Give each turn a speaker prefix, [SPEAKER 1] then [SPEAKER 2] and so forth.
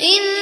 [SPEAKER 1] إن